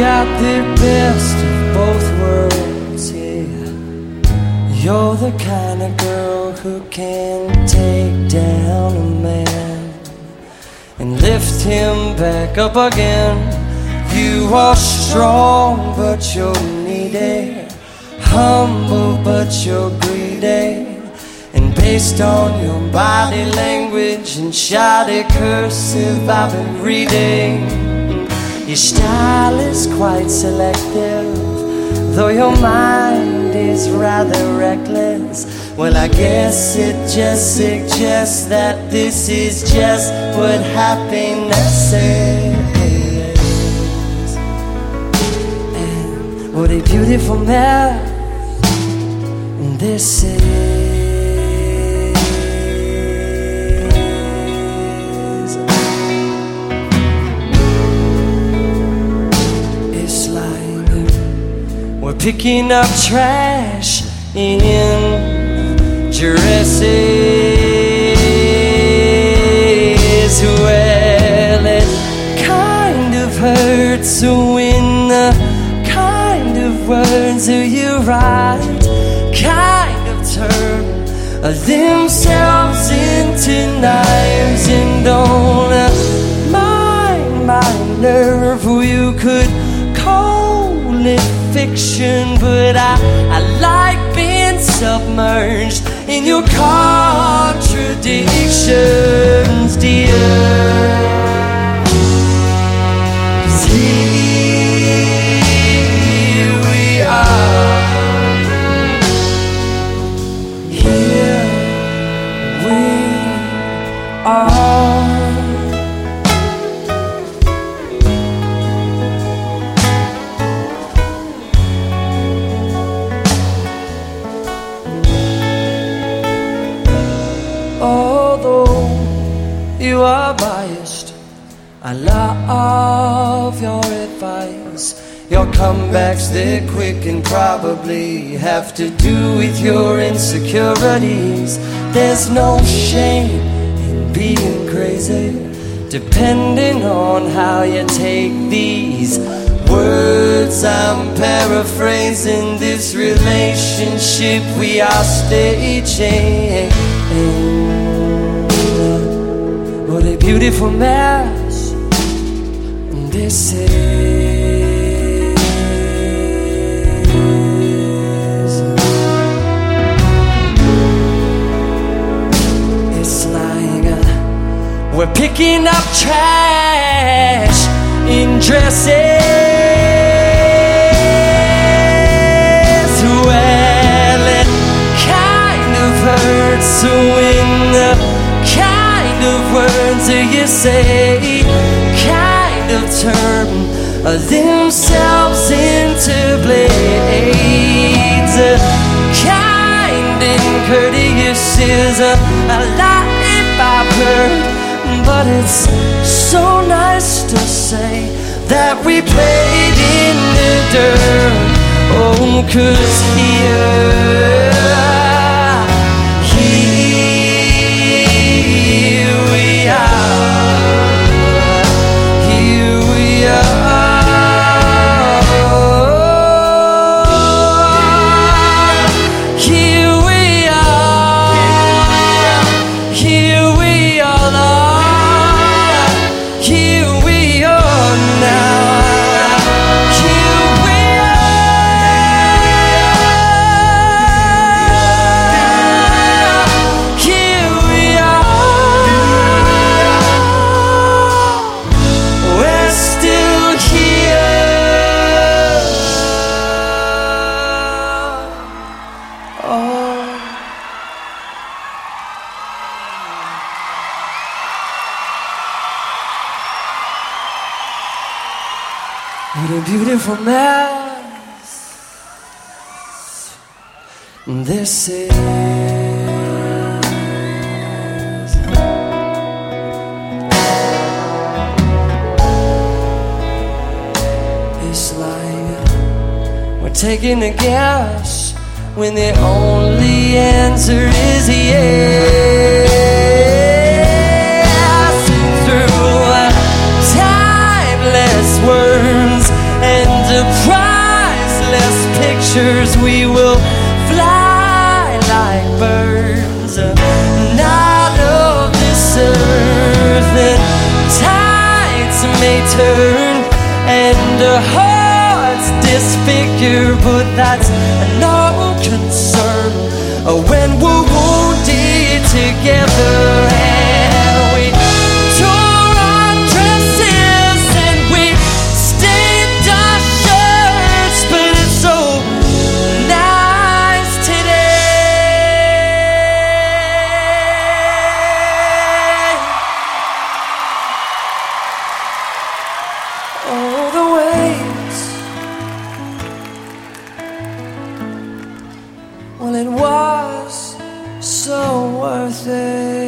got the best of both worlds, yeah. You're the kind of girl who can take down a man and lift him back up again. You are strong, but you're needy, humble, but you're greedy. And based on your body language and shoddy cursive, I've been reading. Your style is quite selective, though your mind is rather reckless. Well, I guess it just suggests that this is just what happiness is. And what a beautiful mess this is. Picking up trash in dresses. Well, it kind of hurts when the kind of words you write kind of turn themselves into knives and don't mind my nerve. You could fiction, but I, I like being submerged in your contradictions, dear. I love your advice. Your comebacks, they're quick and probably have to do with your insecurities. There's no shame in being crazy, depending on how you take these words. I'm paraphrasing this relationship we are staging. What a beautiful mess Uh, we're picking up trash in dresses. Well, it kind of hurts when the kind of words that you say turn themselves into blades. Kind and courteous is a, a life I've heard, but it's so nice to say that we played in the dirt. Oh, cause here, What a beautiful mess this is. Like we're taking a guess when the only answer is yes. Pictures, we will fly like birds not of this earth. And tides may turn and hearts disfigure, but that's no concern when it was so worth it.